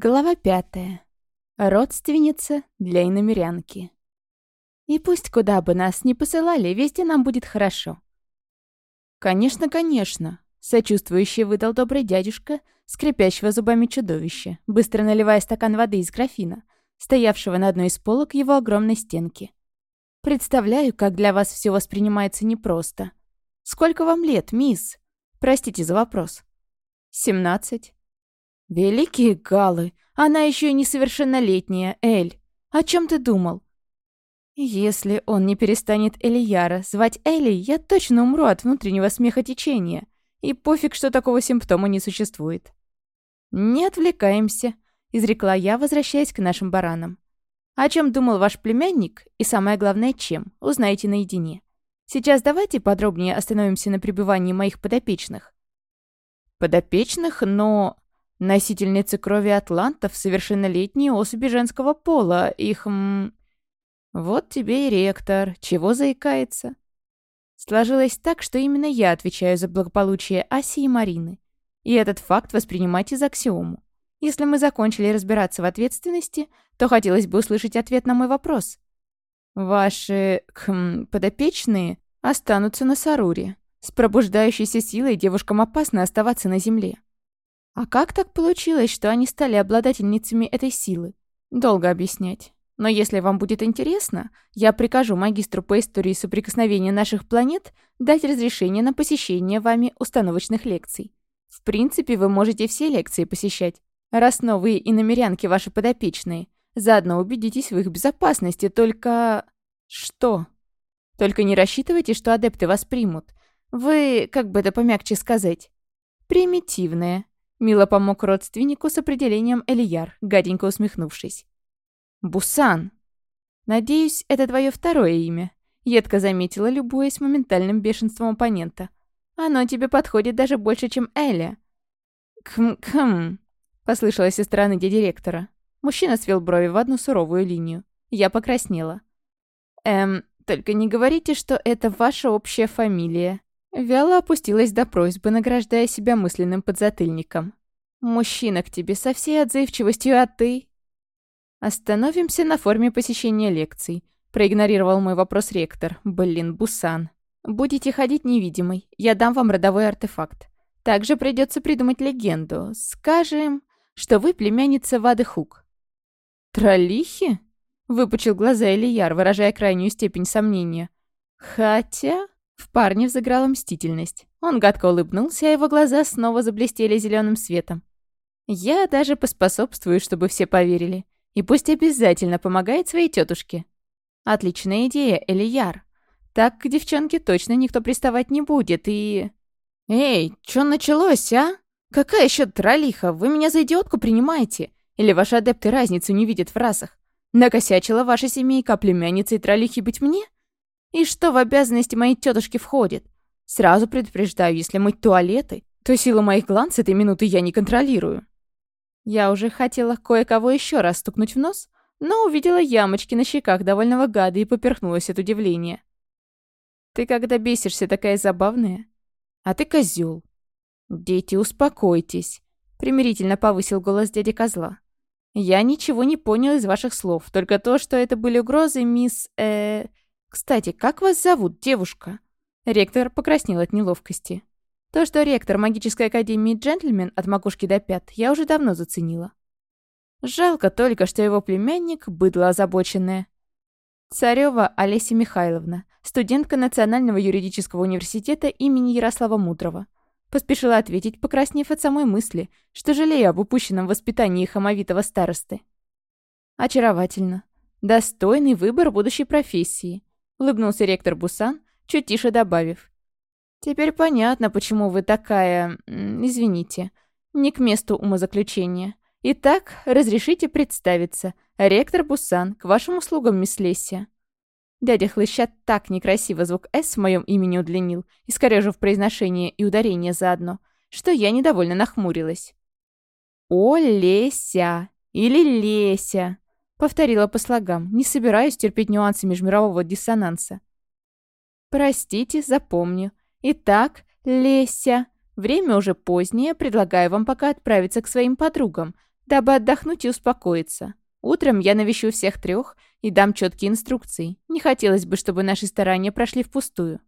Глава пятая. Родственница для иномерянки. И пусть куда бы нас ни посылали, везде нам будет хорошо. Конечно, конечно, сочувствующе выдал добрый дядюшка, скрипящего зубами чудовище, быстро наливая стакан воды из графина, стоявшего на одной из полок его огромной стенки. Представляю, как для вас все воспринимается непросто. Сколько вам лет, мисс? Простите за вопрос. Семнадцать. «Великие галы! Она еще и несовершеннолетняя, Эль! О чем ты думал?» «Если он не перестанет Элияра звать Элей, я точно умру от внутреннего смехотечения. И пофиг, что такого симптома не существует». «Не отвлекаемся», — изрекла я, возвращаясь к нашим баранам. «О чем думал ваш племянник, и самое главное, чем, узнаете наедине. Сейчас давайте подробнее остановимся на пребывании моих подопечных». «Подопечных, но...» Носительницы крови атлантов — совершеннолетние особи женского пола, их... М... Вот тебе и ректор, чего заикается? Сложилось так, что именно я отвечаю за благополучие Аси и Марины. И этот факт воспринимайте за аксиому. Если мы закончили разбираться в ответственности, то хотелось бы услышать ответ на мой вопрос. Ваши... Хм, подопечные останутся на Саруре. С пробуждающейся силой девушкам опасно оставаться на земле. А как так получилось, что они стали обладательницами этой силы? Долго объяснять. Но если вам будет интересно, я прикажу магистру по истории соприкосновения наших планет дать разрешение на посещение вами установочных лекций. В принципе, вы можете все лекции посещать, раз новые иномерянки ваши подопечные. Заодно убедитесь в их безопасности, только... Что? Только не рассчитывайте, что адепты вас примут. Вы, как бы это помягче сказать, примитивные. Мило помог родственнику с определением Элияр, гаденько усмехнувшись. «Бусан!» «Надеюсь, это твое второе имя», — едко заметила, любуясь моментальным бешенством оппонента. «Оно тебе подходит даже больше, чем Эля». «Км-км», — Послышалась со стороны директора. Мужчина свел брови в одну суровую линию. Я покраснела. «Эм, только не говорите, что это ваша общая фамилия». Вяло опустилась до просьбы, награждая себя мысленным подзатыльником. Мужчина к тебе со всей отзывчивостью, а ты...» «Остановимся на форме посещения лекций», — проигнорировал мой вопрос ректор. «Блин, Бусан. Будете ходить невидимой. Я дам вам родовой артефакт. Также придется придумать легенду. Скажем, что вы племянница Вады Хук». «Тролихи?» — выпучил глаза Элияр, выражая крайнюю степень сомнения. «Хотя...» — в парне взыграла мстительность. Он гадко улыбнулся, а его глаза снова заблестели зеленым светом. Я даже поспособствую, чтобы все поверили. И пусть обязательно помогает своей тетушке. Отличная идея, Элияр. Так к девчонке точно никто приставать не будет и... Эй, что началось, а? Какая еще тролиха? Вы меня за идиотку принимаете? Или ваши адепты разницу не видят в расах? Накосячила ваша семейка, а племянницей тролихи быть мне? И что в обязанности моей тетушки входит? Сразу предупреждаю, если мыть туалеты, то силу моих глан с этой минуты я не контролирую. Я уже хотела кое-кого еще раз стукнуть в нос, но увидела ямочки на щеках довольного гада и поперхнулась от удивления. «Ты когда бесишься, такая забавная. А ты козел. «Дети, успокойтесь», — примирительно повысил голос дяди козла. «Я ничего не понял из ваших слов, только то, что это были угрозы, мисс... Э... Кстати, как вас зовут, девушка?» Ректор покраснел от неловкости. То, что ректор магической академии джентльмен от макушки до пят, я уже давно заценила. Жалко только, что его племянник — быдло озабоченное. Царева Олеся Михайловна, студентка Национального юридического университета имени Ярослава Мудрого. Поспешила ответить, покраснев от самой мысли, что жалею об упущенном воспитании хамовитого старосты. Очаровательно. Достойный выбор будущей профессии. Улыбнулся ректор Бусан, чуть тише добавив. «Теперь понятно, почему вы такая... извините. Не к месту умозаключения. Итак, разрешите представиться. Ректор Бусан, к вашим услугам, мисс Лессия». Дядя Хлыща так некрасиво звук «С» в моем имени удлинил, искорежив произношение и ударение заодно, что я недовольно нахмурилась. «О, Леся! Или Леся!» Повторила по слогам, не собираюсь терпеть нюансы межмирового диссонанса. «Простите, запомню. Итак, Леся, время уже позднее, предлагаю вам пока отправиться к своим подругам, дабы отдохнуть и успокоиться. Утром я навещу всех трех и дам четкие инструкции. Не хотелось бы, чтобы наши старания прошли впустую.